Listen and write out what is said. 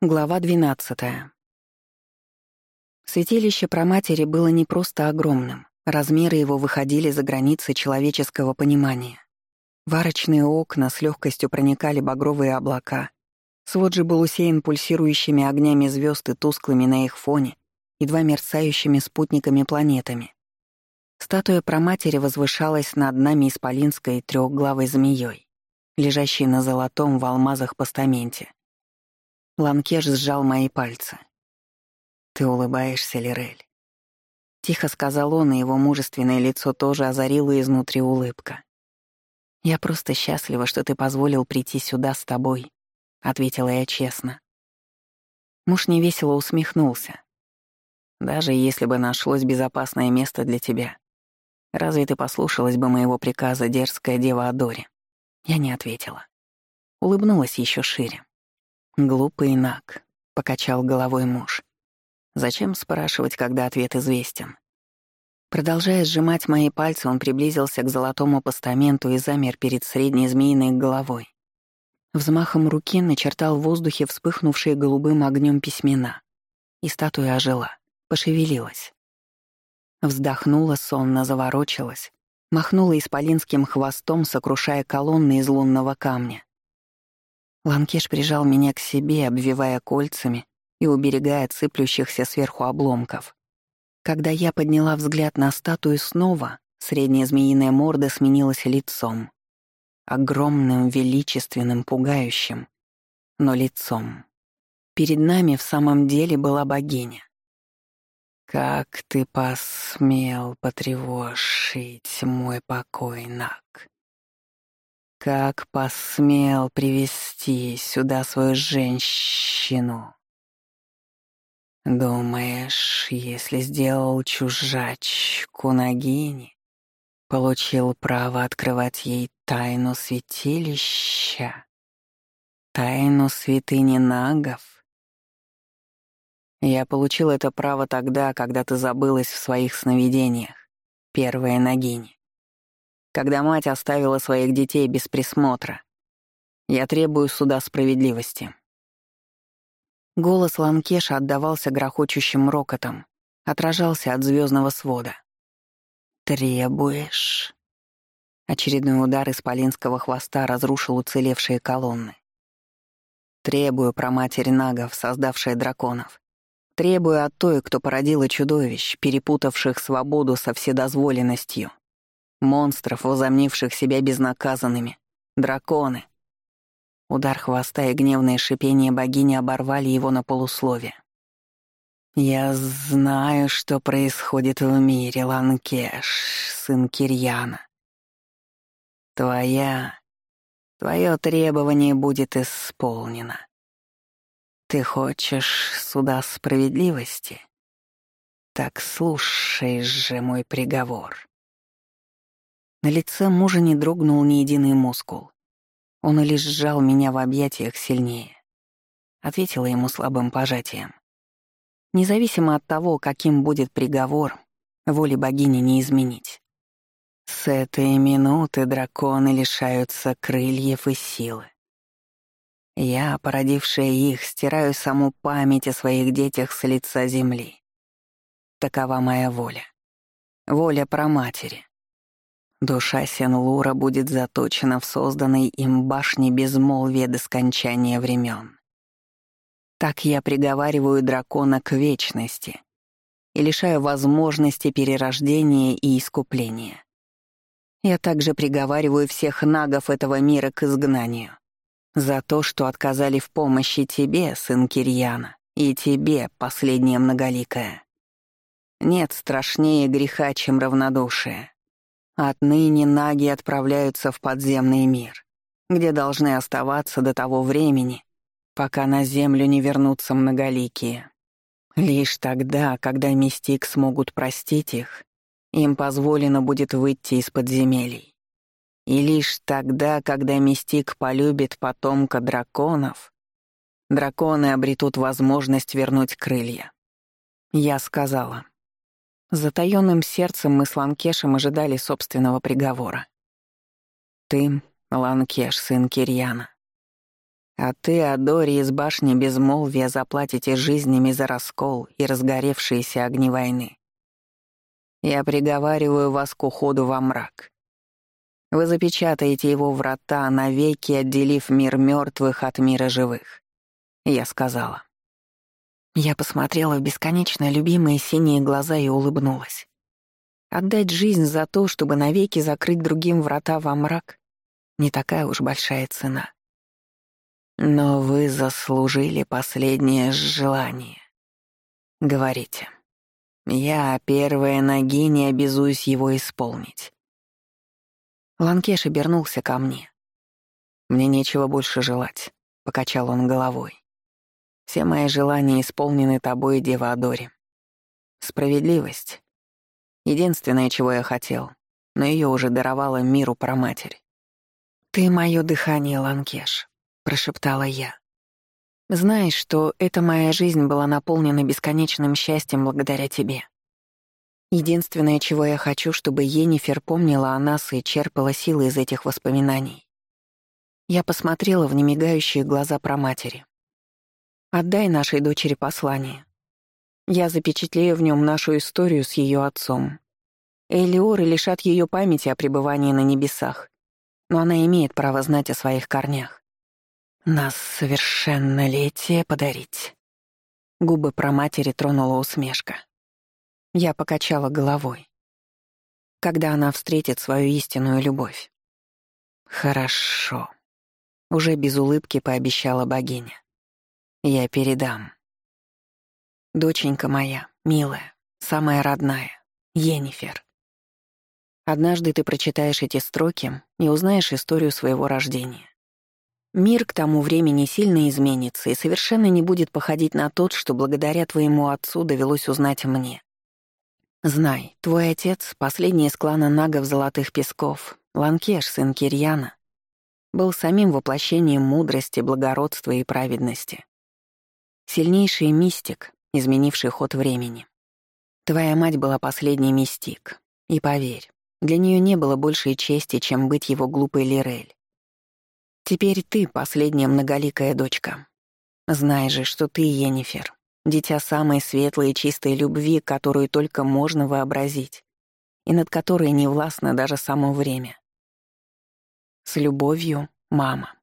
Глава 12. Святилище Проматери было не просто огромным. Размеры его выходили за границы человеческого понимания. Варочные окна с легкостью проникали багровые облака. Свод же был усеян пульсирующими огнями звезд и тусклыми на их фоне, едва мерцающими спутниками-планетами. Статуя Проматери возвышалась над нами исполинской трехглавой змеей, лежащей на золотом в алмазах постаменте. Ланкеш сжал мои пальцы. «Ты улыбаешься, Лирель?» Тихо сказал он, и его мужественное лицо тоже озарило изнутри улыбка. «Я просто счастлива, что ты позволил прийти сюда с тобой», — ответила я честно. Муж невесело усмехнулся. «Даже если бы нашлось безопасное место для тебя, разве ты послушалась бы моего приказа, дерзкая дева Адори?» Я не ответила. Улыбнулась еще шире. «Глупый наг», — покачал головой муж. «Зачем спрашивать, когда ответ известен?» Продолжая сжимать мои пальцы, он приблизился к золотому постаменту и замер перед средней змеиной головой. Взмахом руки начертал в воздухе вспыхнувшие голубым огнем письмена. И статуя ожила, пошевелилась. Вздохнула сонно, заворочилась, махнула исполинским хвостом, сокрушая колонны из лунного камня. Ланкеш прижал меня к себе, обвивая кольцами и уберегая от сыплющихся сверху обломков. Когда я подняла взгляд на статую снова, средняя змеиная морда сменилась лицом. Огромным, величественным, пугающим, но лицом. Перед нами в самом деле была богиня. «Как ты посмел потревожить мой покой, Нак?» Как посмел привести сюда свою женщину? Думаешь, если сделал чужачку Нагини, получил право открывать ей тайну святилища, тайну святыни Нагов? Я получил это право тогда, когда ты забылась в своих сновидениях, первая Нагини когда мать оставила своих детей без присмотра. Я требую суда справедливости». Голос Ланкеша отдавался грохочущим рокотом, отражался от звездного свода. «Требуешь?» Очередной удар исполинского хвоста разрушил уцелевшие колонны. «Требую про матерь нагов, создавшая драконов. Требую от той, кто породила чудовищ, перепутавших свободу со вседозволенностью. Монстров, возомнивших себя безнаказанными. Драконы. Удар хвоста и гневное шипение богини оборвали его на полуслове. «Я знаю, что происходит в мире, Ланкеш, сын Кирьяна. Твоя... Твое требование будет исполнено. Ты хочешь суда справедливости? Так слушай же мой приговор. На лице мужа не дрогнул ни единый мускул. Он лишь сжал меня в объятиях сильнее. Ответила ему слабым пожатием. Независимо от того, каким будет приговор, воли богини не изменить. С этой минуты драконы лишаются крыльев и силы. Я, породившая их, стираю саму память о своих детях с лица земли. Такова моя воля. Воля про матери. Душа Сен-Лура будет заточена в созданной им башне безмолвия до скончания времен. Так я приговариваю дракона к вечности и лишаю возможности перерождения и искупления. Я также приговариваю всех нагов этого мира к изгнанию за то, что отказали в помощи тебе, сын Кирьяна, и тебе, последняя многоликая. Нет страшнее греха, чем равнодушие. Отныне наги отправляются в подземный мир, где должны оставаться до того времени, пока на землю не вернутся многоликие. Лишь тогда, когда мистик смогут простить их, им позволено будет выйти из подземелий. И лишь тогда, когда мистик полюбит потомка драконов, драконы обретут возможность вернуть крылья. Я сказала, с затаённым сердцем мы с Ланкешем ожидали собственного приговора. «Ты, Ланкеш, сын Кирьяна, А ты, Адори, из башни безмолвия заплатите жизнями за раскол и разгоревшиеся огни войны. Я приговариваю вас к уходу во мрак. Вы запечатаете его врата, навеки отделив мир мертвых от мира живых. Я сказала. Я посмотрела в бесконечно любимые синие глаза и улыбнулась. Отдать жизнь за то, чтобы навеки закрыть другим врата во мрак, не такая уж большая цена. Но вы заслужили последнее желание. Говорите. Я, первая ноги, не обязуюсь его исполнить. Ланкеш обернулся ко мне. «Мне нечего больше желать», — покачал он головой. «Все мои желания исполнены тобой, Дева Адори. Справедливость — единственное, чего я хотел, но ее уже даровала миру проматерь. «Ты — мое дыхание, Ланкеш», — прошептала я. «Знаешь, что эта моя жизнь была наполнена бесконечным счастьем благодаря тебе. Единственное, чего я хочу, чтобы Енифер помнила о нас и черпала силы из этих воспоминаний. Я посмотрела в немигающие глаза проматери. «Отдай нашей дочери послание. Я запечатлею в нем нашу историю с ее отцом. Элиоры лишат ее памяти о пребывании на небесах, но она имеет право знать о своих корнях. Нас совершеннолетие подарить». Губы проматери тронула усмешка. Я покачала головой. Когда она встретит свою истинную любовь? Хорошо. Уже без улыбки пообещала богиня. Я передам. Доченька моя, милая, самая родная, Енифер. Однажды ты прочитаешь эти строки и узнаешь историю своего рождения. Мир к тому времени сильно изменится и совершенно не будет походить на тот, что благодаря твоему отцу довелось узнать мне. Знай, твой отец, последний из клана нагов Золотых Песков, Ланкеш, сын Кирьяна, был самим воплощением мудрости, благородства и праведности. Сильнейший мистик, изменивший ход времени. Твоя мать была последний мистик, и поверь, для нее не было большей чести, чем быть его глупой Лирель. Теперь ты последняя многоликая дочка. Знай же, что ты, Енифер, дитя самой светлой и чистой любви, которую только можно вообразить, и над которой не властно даже само время. С любовью, мама.